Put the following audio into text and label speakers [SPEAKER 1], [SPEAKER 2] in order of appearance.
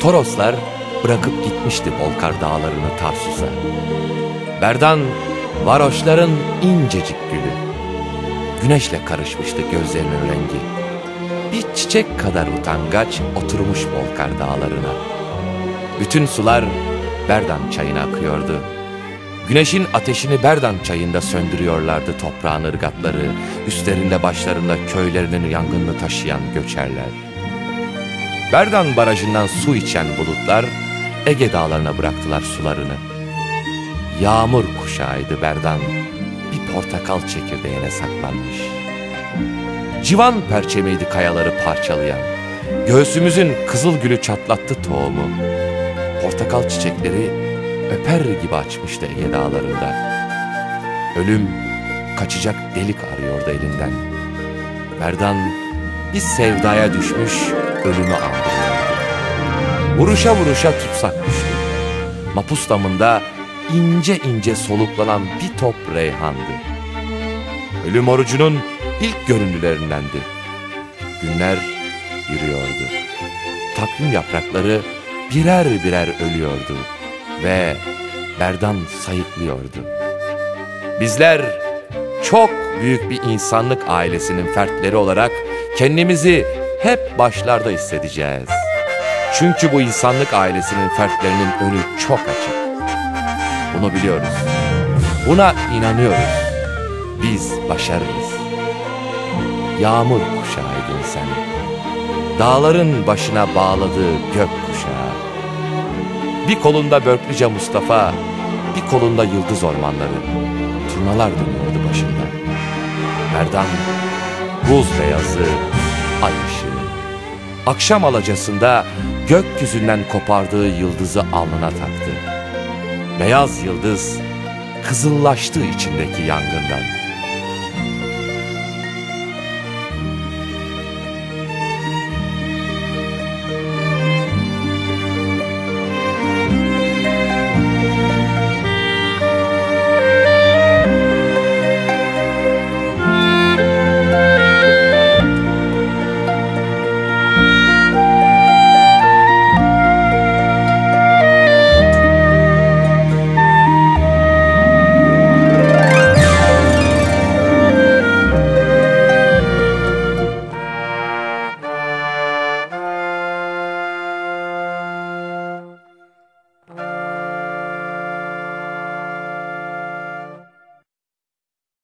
[SPEAKER 1] Toroslar bırakıp gitmişti Bolkar dağlarını Tarsus'a. Berdan varoşların incecik gülü. Güneşle karışmıştı gözlerinin rengi. Bir çiçek kadar utangaç oturmuş Bolkar dağlarına. Bütün sular Berdan çayına akıyordu. Güneşin ateşini Berdan çayında söndürüyorlardı toprağın ırgatları, üstlerinde başlarında köylerinin yangınını taşıyan göçerler. Berdan barajından su içen bulutlar Ege dağlarına bıraktılar sularını. Yağmur kuşağıydı Berdan, bir portakal çekirdeğine saklanmış. Civan perçemiydi kayaları parçalayan, göğsümüzün kızıl gülü çatlattı tohumu. Portakal çiçekleri öper gibi açmıştı Ege dağlarında. Ölüm kaçacak delik arıyordu elinden. Berdan bir sevdaya düşmüş ölümü andırıyordu. Vuruşa vuruşa tutsak düştü. Mapus damında ince ince soluklanan bir top reyhandı. Ölüm orucunun ilk görüntülerindendi. Günler yürüyordu. Takvim yaprakları birer birer ölüyordu ve Berdan sayıklıyordu. Bizler çok büyük bir insanlık ailesinin fertleri olarak kendimizi hep başlarda hissedeceğiz. Çünkü bu insanlık ailesinin fertlerinin önü çok açık. Bunu biliyoruz. Buna inanıyoruz. Biz başarırız. Yağmur kuşağıydın sen. Dağların başına bağladığı gök kuşağı. Bir kolunda Börklüce Mustafa, bir kolunda Yıldız Ormanları. Turnalar dönüyordu başında. Merdan, buz beyazı, ay ışığı. Akşam alacasında gökyüzünden kopardığı yıldızı alnına taktı. Beyaz yıldız kızıllaştı içindeki yangından.